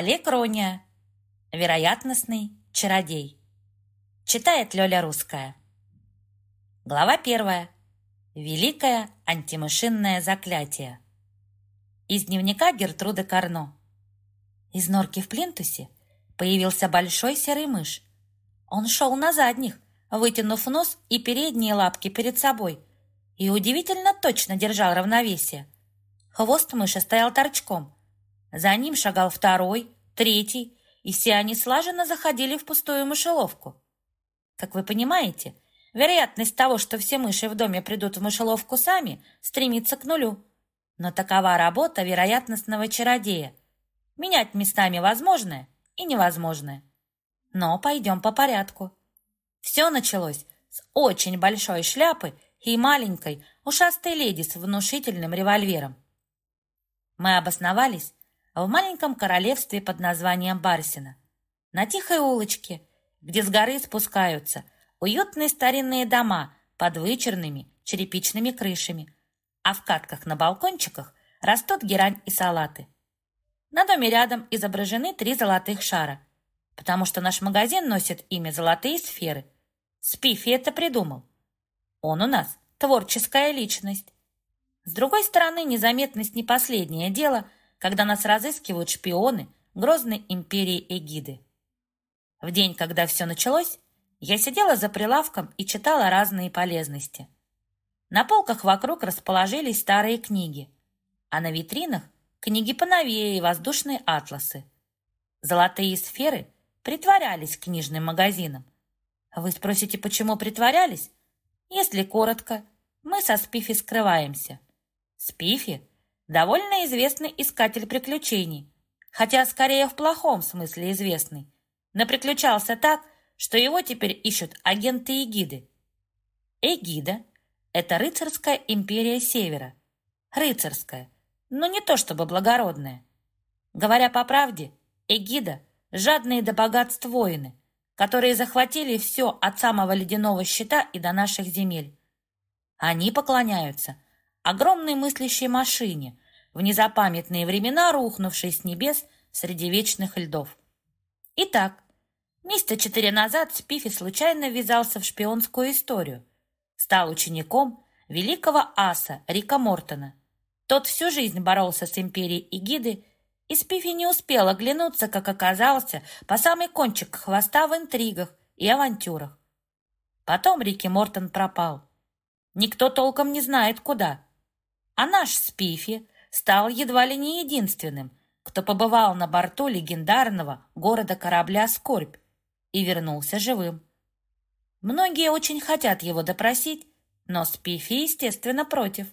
Олег Рония. Вероятностный чародей. Читает Лёля Русская. Глава первая. Великое антимышинное заклятие. Из дневника Гертруды Карно. Из норки в плинтусе появился большой серый мышь. Он шел на задних, вытянув нос и передние лапки перед собой, и удивительно точно держал равновесие. Хвост мыши стоял торчком. За ним шагал второй, третий, и все они слаженно заходили в пустую мышеловку. Как вы понимаете, вероятность того, что все мыши в доме придут в мышеловку сами, стремится к нулю. Но такова работа вероятностного чародея. Менять местами возможное и невозможное. Но пойдем по порядку. Все началось с очень большой шляпы и маленькой ушастой леди с внушительным револьвером. Мы обосновались в маленьком королевстве под названием Барсина, на тихой улочке, где с горы спускаются уютные старинные дома под вычерными черепичными крышами, а в катках на балкончиках растут герань и салаты. На доме рядом изображены три золотых шара, потому что наш магазин носит имя «Золотые сферы». Спифи это придумал. Он у нас творческая личность. С другой стороны, незаметность не последнее дело, когда нас разыскивают шпионы грозной империи Эгиды. В день, когда все началось, я сидела за прилавком и читала разные полезности. На полках вокруг расположились старые книги, а на витринах книги поновее и воздушные атласы. Золотые сферы притворялись книжным магазином. Вы спросите, почему притворялись? Если коротко, мы со Спифи скрываемся. Спифи – довольно известный искатель приключений, хотя скорее в плохом смысле известный. Но приключался так, что его теперь ищут агенты Эгиды. Эгида – это рыцарская империя Севера. Рыцарская, но не то чтобы благородная. Говоря по правде, Эгида – жадные до богатств воины, которые захватили все от самого ледяного щита и до наших земель. Они поклоняются огромной мыслящей машине, в незапамятные времена рухнувшей с небес среди вечных льдов. Итак, месяца четыре назад Спифи случайно ввязался в шпионскую историю. Стал учеником великого аса Рика Мортона. Тот всю жизнь боролся с империей Эгиды и Спифи не успел оглянуться, как оказался, по самый кончик хвоста в интригах и авантюрах. Потом Рики Мортон пропал. Никто толком не знает, куда. А наш Спифи стал едва ли не единственным, кто побывал на борту легендарного города-корабля «Скорбь» и вернулся живым. Многие очень хотят его допросить, но Спифи, естественно, против.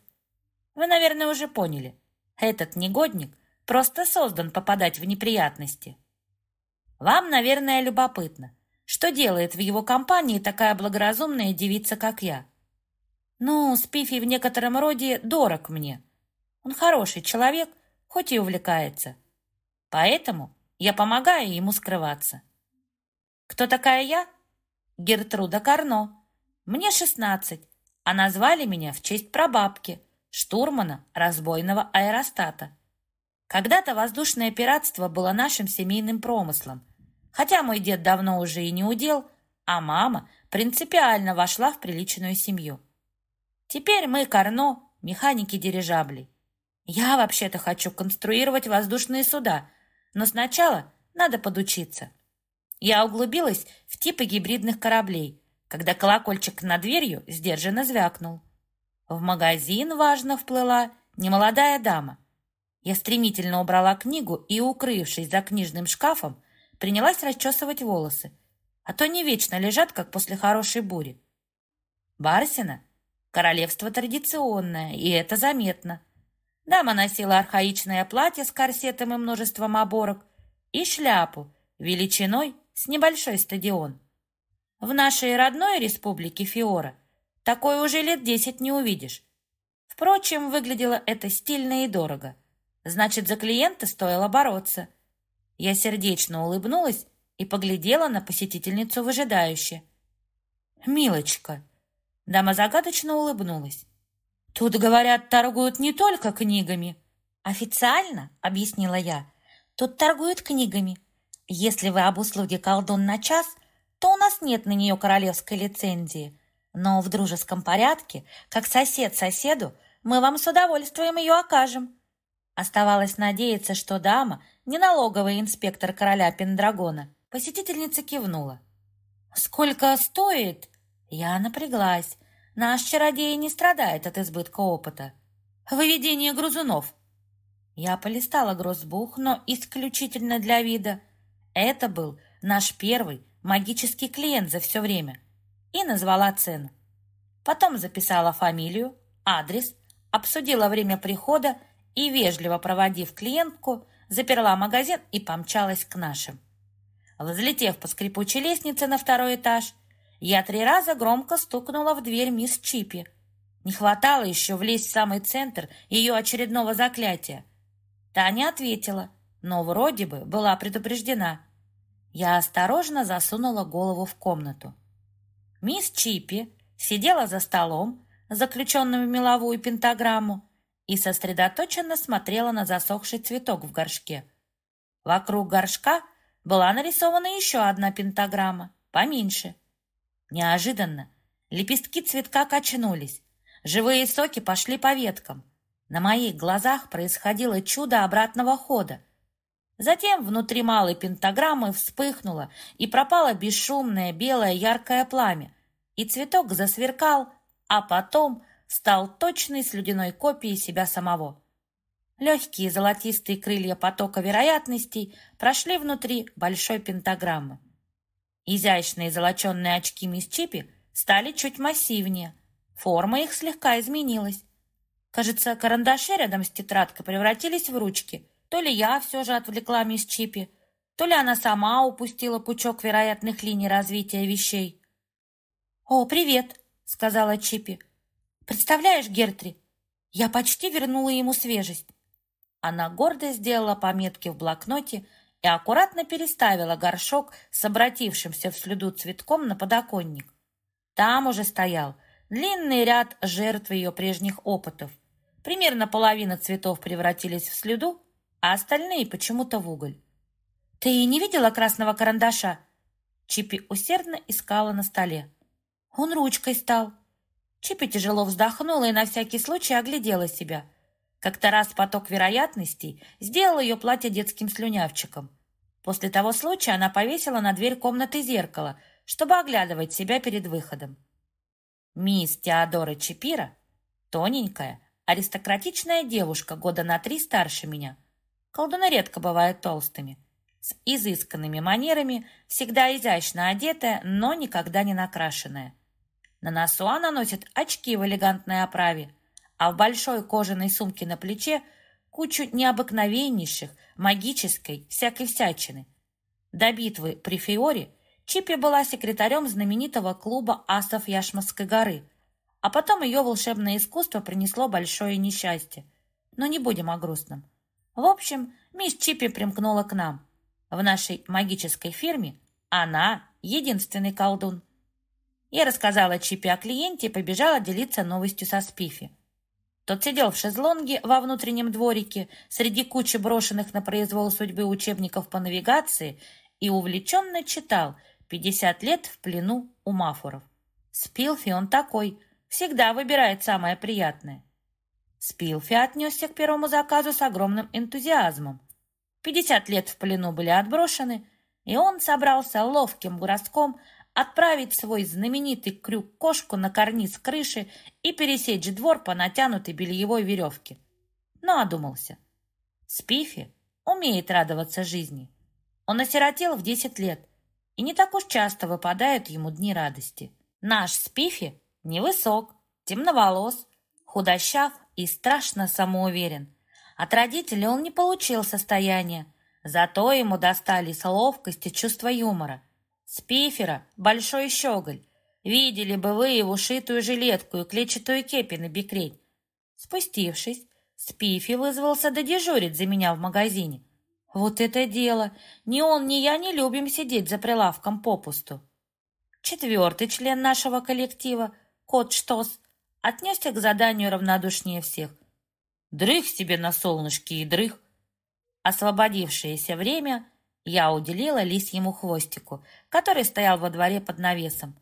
Вы, наверное, уже поняли. Этот негодник — просто создан попадать в неприятности. Вам, наверное, любопытно, что делает в его компании такая благоразумная девица, как я. Ну, Спифи в некотором роде дорог мне. Он хороший человек, хоть и увлекается. Поэтому я помогаю ему скрываться. Кто такая я? Гертруда Карно. Мне шестнадцать, а назвали меня в честь прабабки, штурмана разбойного аэростата. Когда-то воздушное пиратство было нашим семейным промыслом. Хотя мой дед давно уже и не удел, а мама принципиально вошла в приличную семью. Теперь мы, Карно, механики дирижаблей. Я вообще-то хочу конструировать воздушные суда, но сначала надо подучиться. Я углубилась в типы гибридных кораблей, когда колокольчик над дверью сдержанно звякнул. В магазин, важно, вплыла немолодая дама – я стремительно убрала книгу и, укрывшись за книжным шкафом, принялась расчесывать волосы, а то не вечно лежат, как после хорошей бури. Барсина — королевство традиционное, и это заметно. Дама носила архаичное платье с корсетом и множеством оборок и шляпу величиной с небольшой стадион. В нашей родной республике Фиора такое уже лет десять не увидишь. Впрочем, выглядело это стильно и дорого — Значит, за клиента стоило бороться. Я сердечно улыбнулась и поглядела на посетительницу выжидающе. «Милочка!» Дама загадочно улыбнулась. «Тут, говорят, торгуют не только книгами». «Официально, — объяснила я, — Тут торгуют книгами. Если вы об услуге колдун на час, то у нас нет на нее королевской лицензии. Но в дружеском порядке, как сосед соседу, мы вам с удовольствием ее окажем. Оставалось надеяться, что дама не налоговый инспектор короля Пендрагона. Посетительница кивнула. «Сколько стоит?» Я напряглась. Наш чародей не страдает от избытка опыта. «Выведение грузунов», я полистала гроссбух, но исключительно для вида. Это был наш первый магический клиент за все время. И назвала цену. Потом записала фамилию, адрес, обсудила время прихода и, вежливо проводив клиентку, заперла магазин и помчалась к нашим. Взлетев по скрипучей лестнице на второй этаж, я три раза громко стукнула в дверь мисс Чипи. Не хватало еще влезть в самый центр ее очередного заклятия — Таня ответила, но вроде бы была предупреждена. Я осторожно засунула голову в комнату. Мисс Чипи сидела за столом, заключенным в меловую пентаграмму, и сосредоточенно смотрела на засохший цветок в горшке. Вокруг горшка была нарисована еще одна пентаграмма, поменьше. Неожиданно лепестки цветка качнулись, живые соки пошли по веткам — на моих глазах происходило чудо обратного хода. Затем внутри малой пентаграммы вспыхнуло и пропало бесшумное белое яркое пламя, и цветок засверкал, а потом стал точной слюдяной копией себя самого. Легкие золотистые крылья потока вероятностей прошли внутри большой пентаграммы. Изящные золоченные очки мисс Чипи стали чуть массивнее, форма их слегка изменилась. Кажется, карандаши рядом с тетрадкой превратились в ручки. То ли я все же отвлекла мисс Чипи, то ли она сама упустила пучок вероятных линий развития вещей. «О, привет!» — сказала Чипи. «Представляешь, Гертри, я почти вернула ему свежесть». Она гордо сделала пометки в блокноте и аккуратно переставила горшок с обратившимся в слюду цветком на подоконник. Там уже стоял длинный ряд жертв ее прежних опытов — Примерно половина цветов превратились в слюду, а остальные почему-то в уголь. «Ты не видела красного карандаша?» Чипи усердно искала на столе. «Он ручкой стал». Чипи тяжело вздохнула и на всякий случай оглядела себя. Как-то раз поток вероятностей сделал ее платье детским слюнявчиком. После того случая она повесила на дверь комнаты зеркало, чтобы оглядывать себя перед выходом. Мисс Теодора Чипира, тоненькая, Аристократичная девушка, года на три старше меня. Колдуны редко бывают толстыми. С изысканными манерами, всегда изящно одетая, но никогда не накрашенная. На носу она носит очки в элегантной оправе, а в большой кожаной сумке на плече кучу необыкновеннейших, магической, всякой всячины. До битвы при Фиоре Чипи была секретарем знаменитого клуба асов Яшмовской горы – а потом ее волшебное искусство принесло большое несчастье. Но не будем о грустном. В общем, мисс Чипи примкнула к нам. В нашей магической фирме она единственный колдун. Я рассказала Чипи о клиенте и побежала делиться новостью со Спифи. Тот сидел в шезлонге во внутреннем дворике среди кучи брошенных на произвол судьбы учебников по навигации и увлеченно читал «50 лет в плену у мафуров». Спилфи он такой, всегда выбирает самое приятное. Спилфи отнесся к первому заказу с огромным энтузиазмом. Пятьдесят лет в плену были отброшены, и он собрался ловким броском отправить свой знаменитый крюк-кошку на карниз крыши и пересечь двор по натянутой бельевой веревке. Но одумался. Спифи умеет радоваться жизни. Он осиротел в десять лет, и не так уж часто выпадают ему дни радости. Наш Спифи Невысок, темноволос, худощав и страшно самоуверен. От родителей он не получил состояния, зато ему достались ловкость и чувство юмора. С пифера большой щеголь. Видели бы вы его шитую жилетку и клетчатую кепи на бикрень. Спустившись, Спифи вызвался додежурить за меня в магазине. Вот это дело! Ни он, ни я не любим сидеть за прилавком попусту. Четвертый член нашего коллектива — Кот Штос отнесся к заданию равнодушнее всех. Дрых себе на солнышке и дрых. Освободившееся время я уделила лисьему хвостику, который стоял во дворе под навесом.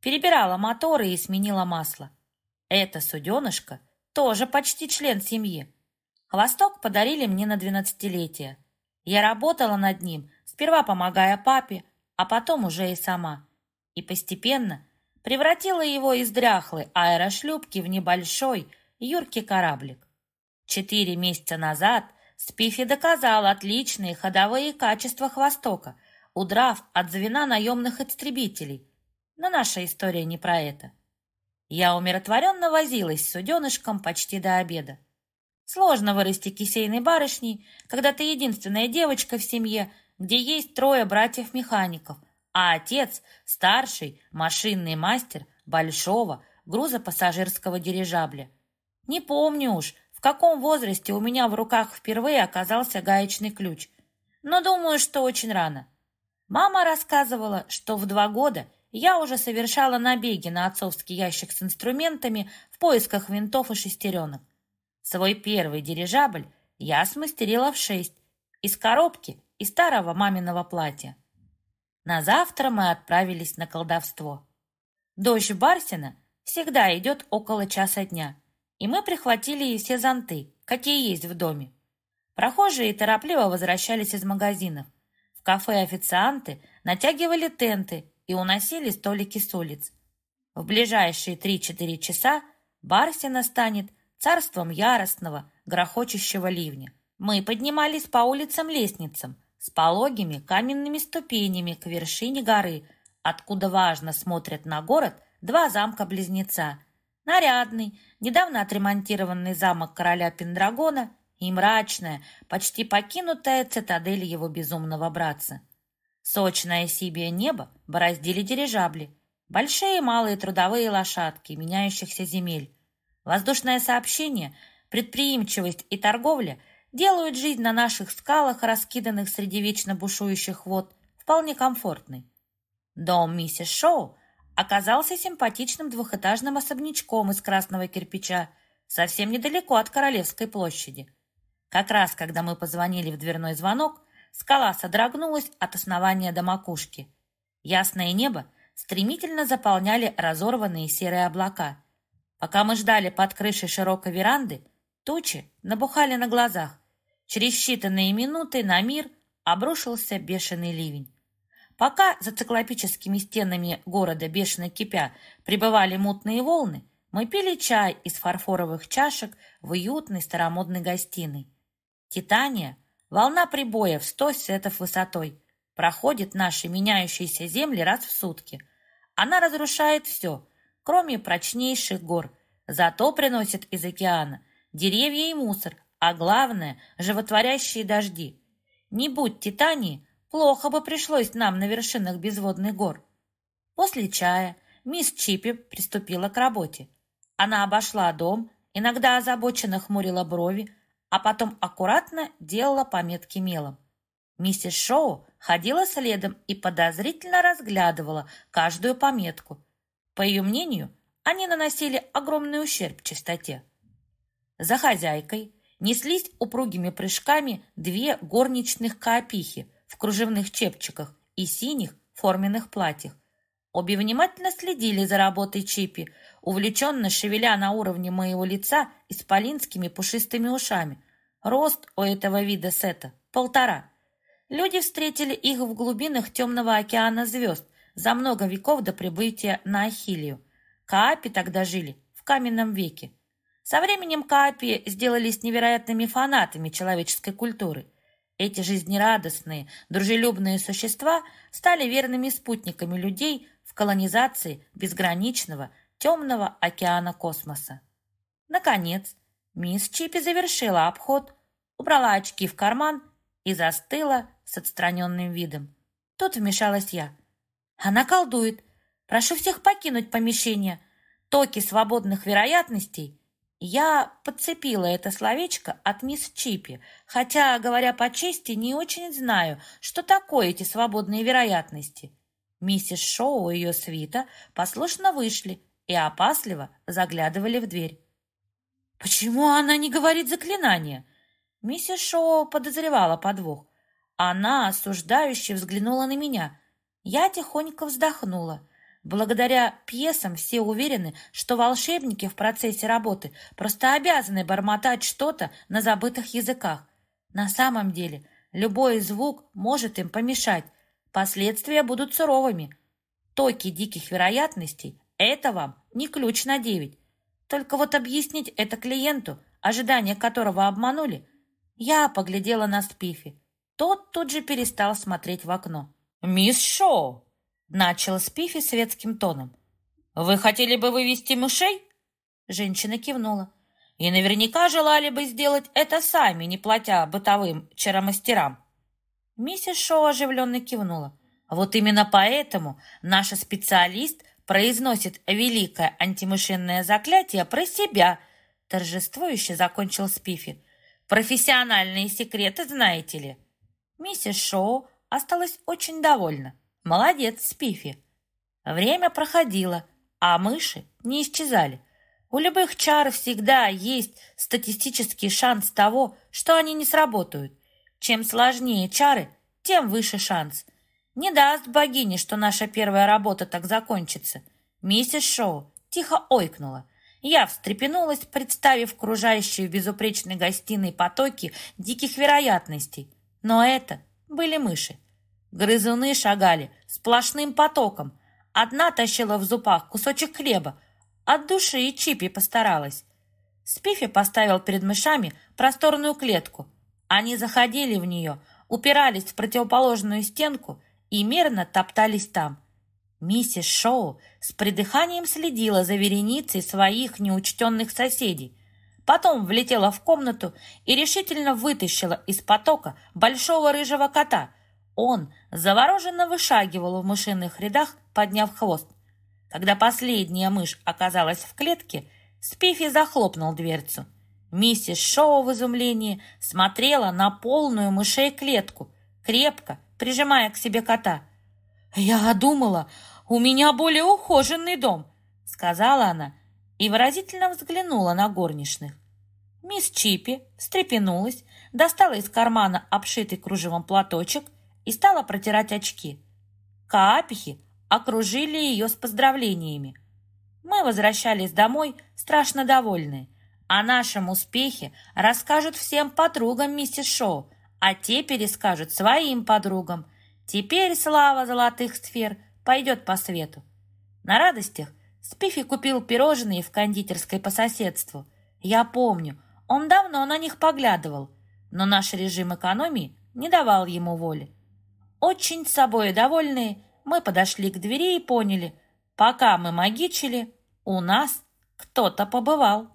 Перебирала моторы и сменила масло. Это суденышко тоже почти член семьи. Хвосток подарили мне на двенадцатилетие. Я работала над ним, сперва помогая папе, а потом уже и сама. И постепенно превратила его из дряхлой аэрошлюпки в небольшой, юркий кораблик. Четыре месяца назад Спифи доказал отличные ходовые качества хвостока, удрав от звена наемных истребителей. Но наша история не про это. Я умиротворенно возилась с суденышком почти до обеда. Сложно вырасти кисейной барышней, когда ты единственная девочка в семье, где есть трое братьев-механиков, а отец – старший машинный мастер большого грузопассажирского дирижабля. Не помню уж, каком возрасте у меня в руках впервые оказался гаечный ключ, но думаю, что очень рано. Мама рассказывала, что в два года я уже совершала набеги на отцовский ящик с инструментами в поисках винтов и шестеренок. Свой первый дирижабль я смастерила в шесть, из коробки и старого маминого платья. На завтра мы отправились на колдовство. Дождь Барсина всегда идет около часа дня, и мы прихватили и все зонты, какие есть в доме. Прохожие торопливо возвращались из магазинов. В кафе официанты натягивали тенты и уносили столики с улиц. В ближайшие три-четыре часа Барсина станет царством яростного, грохочущего ливня. Мы поднимались по улицам-лестницам с пологими каменными ступенями к вершине горы, откуда важно смотрят на город два замка-близнеца. Нарядный, недавно отремонтированный замок короля Пендрагона и мрачная, почти покинутая цитадель его безумного братца. Сочное сибие небо бороздили дирижабли, большие и малые трудовые лошадки меняющихся земель, Воздушное сообщение, предприимчивость и торговля делают жизнь на наших скалах, раскиданных среди вечно бушующих вод, вполне комфортной. Дом миссис Шоу оказался симпатичным двухэтажным особнячком из красного кирпича, совсем недалеко от Королевской площади. Как раз, когда мы позвонили в дверной звонок, скала содрогнулась от основания до макушки. Ясное небо стремительно заполняли разорванные серые облака. Пока мы ждали под крышей широкой веранды, тучи набухали на глазах. Через считанные минуты на мир обрушился бешеный ливень. Пока за циклопическими стенами города бешено кипя прибывали мутные волны, мы пили чай из фарфоровых чашек в уютной старомодной гостиной. Титания, волна прибоя в сто сетов высотой, проходит наши меняющиеся земли раз в сутки. Она разрушает все, кроме прочнейших гор, зато приносит из океана деревья и мусор, а главное – животворящие дожди. Не будь Титании, плохо бы пришлось нам на вершинах безводных гор. После чая мисс Чипи приступила к работе. Она обошла дом, иногда озабоченно хмурила брови, а потом аккуратно делала пометки мелом. Миссис Шоу ходила следом и подозрительно разглядывала каждую пометку – по ее мнению, они наносили огромный ущерб чистоте. За хозяйкой неслись упругими прыжками две горничных каопихи в кружевных чепчиках и синих форменных платьях. Обе внимательно следили за работой Чипи, увлеченно шевеля на уровне моего лица исполинскими пушистыми ушами. Рост у этого вида сета — полтора. Люди встретили их в глубинах темного океана звезд, за много веков до прибытия на Ахилию. Каапи тогда жили в каменном веке. Со временем Каапи сделались невероятными фанатами человеческой культуры. Эти жизнерадостные, дружелюбные существа стали верными спутниками людей в колонизации безграничного темного океана космоса. Наконец, мисс Чипи завершила обход, убрала очки в карман и застыла с отстраненным видом. Тут вмешалась я. Она колдует. Прошу всех покинуть помещение. Токи свободных вероятностей. Я подцепила это словечко от мисс Чипи, хотя, говоря по чести, не очень знаю, что такое эти свободные вероятности. Миссис Шоу и ее свита послушно вышли и опасливо заглядывали в дверь. «Почему она не говорит заклинания?» Миссис Шоу подозревала подвох. Она осуждающе взглянула на меня. Я тихонько вздохнула. Благодаря пьесам все уверены, что волшебники в процессе работы просто обязаны бормотать что-то на забытых языках. На самом деле, любой звук может им помешать. Последствия будут суровыми. Токи диких вероятностей – это вам не ключ на девять. Только вот объяснить это клиенту, ожидания которого обманули, я поглядела на Спифи. Тот тут же перестал смотреть в окно. «Мисс Шоу!» — начал Спифи светским тоном. «Вы хотели бы вывести мышей?» Женщина кивнула. «И наверняка желали бы сделать это сами, не платя бытовым чаромастерам». Миссис Шоу оживленно кивнула. «Вот именно поэтому наша специалист произносит великое антимышинное заклятие про себя», торжествующе закончил Спифи. «Профессиональные секреты знаете ли?» Миссис Шоу осталась очень довольна. Молодец, Спифи. Время проходило, а мыши не исчезали. У любых чар всегда есть статистический шанс того, что они не сработают. Чем сложнее чары, тем выше шанс. Не даст богине, что наша первая работа так закончится. Миссис Шоу тихо ойкнула. Я встрепенулась, представив окружающие в безупречной гостиной потоки диких вероятностей – но это были мыши. Грызуны шагали сплошным потоком. Одна тащила в зубах кусочек хлеба. От души и Чипи постаралась. Спифи поставил перед мышами просторную клетку. Они заходили в нее, упирались в противоположную стенку и мерно топтались там. Миссис Шоу с придыханием следила за вереницей своих неучтенных соседей. Потом влетела в комнату и решительно вытащила из потока большого рыжего кота. Он завороженно вышагивал в мышиных рядах, подняв хвост. Когда последняя мышь оказалась в клетке, Спифи захлопнул дверцу. Миссис Шоу в изумлении смотрела на полную мышей клетку, крепко прижимая к себе кота. «Я думала, у меня более ухоженный дом», — сказала она, и выразительно взглянула на горничных. Мисс Чипи встрепенулась, достала из кармана обшитый кружевом платочек и стала протирать очки. Каапихи окружили ее с поздравлениями. Мы возвращались домой страшно довольные. О нашем успехе расскажут всем подругам миссис Шоу, а те перескажут своим подругам. Теперь слава золотых сфер пойдет по свету. На радостях Спифи купил пирожные в кондитерской по соседству. Я помню, он давно на них поглядывал, но наш режим экономии не давал ему воли. Очень собой довольные, мы подошли к двери и поняли, пока мы магичили, у нас кто-то побывал.